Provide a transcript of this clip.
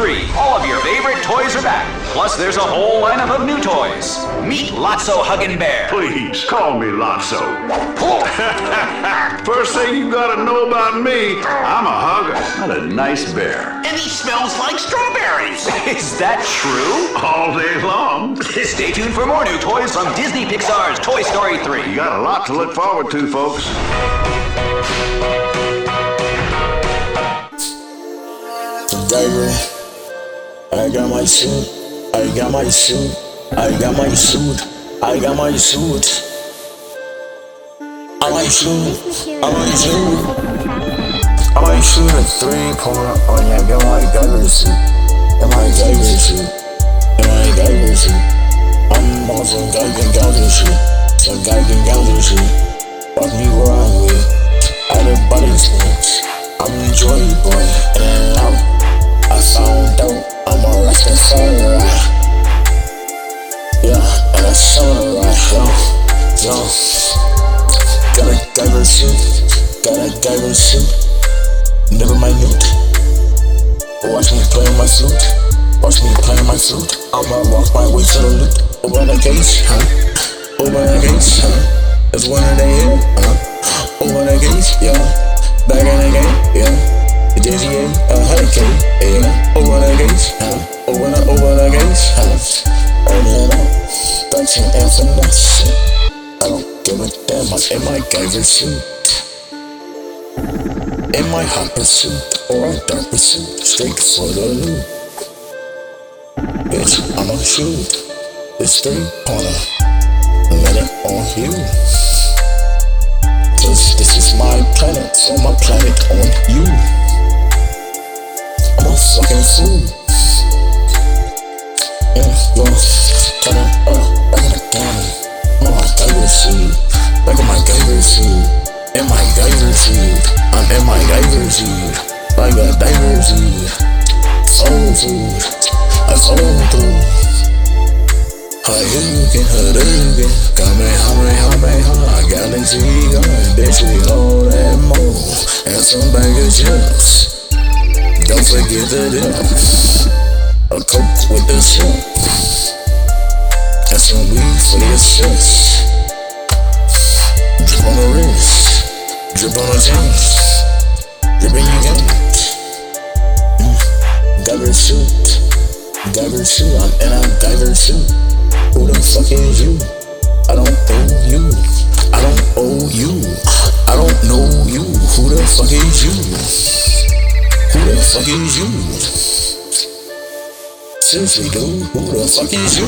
3. All of your favorite toys are back. Plus, there's a whole lineup of new toys. Meet Lotso Huggin' Bear. Please, call me Lotso. First thing you gotta know about me, I'm a hugger, not a nice bear. And he smells like strawberries. Is that true? All day long. Stay tuned for more new toys from Disney Pixar's Toy Story 3. You got a lot to look forward to, folks. Diver. I got my suit. I got my suit. I got my suit. I got my suit. I might shoot. I might shoot. I might shoot a three pointer on ya. Got my diver suit. Got my diver suit. Got my diver suit. I'm on some Geigen Gouger shit. Some Geigen Gouger shit. Fuck I samurai. Yo, yo. Got a Guyver suit. Got a Guyver suit. Never minute. Watch me play my suit, Watch me play my suit. I'ma walk my way to the loot. Open the gates, huh? Open the gates, huh? It's one of the here, huh? Open the gates, yeah. Back in the game, uh, yeah. GTA, a hurricane, yeah. Open the gates, huh? Open the, open the gates, huh? Up, touching. I don't give a damn, I'm in my Guyver suit. In my hot pursuit, or dark pursuit, straight for the loot. Bitch, I'ma shoot this three corner, let it on you. Cause this is my planet, so my planet on you. I'm a fucking fool. Yeah, yo, turn it a diver suit. Soul food, I soul through. Hadouken, Hadouken, Kamehameha, Galaxy gun, bitch, we all that more, and some bag of chips. Don't forget the dip, a coke with the sip, and some weed for the assist. Drip on the wrist, drip on the jeans, suit. Diving suit, I'm in a diver diving suit. Who the fuck is you? I don't owe you. I don't owe you. I don't know you. Who the fuck is you? Who the fuck is you? Seriously, dude, who the fuck is you?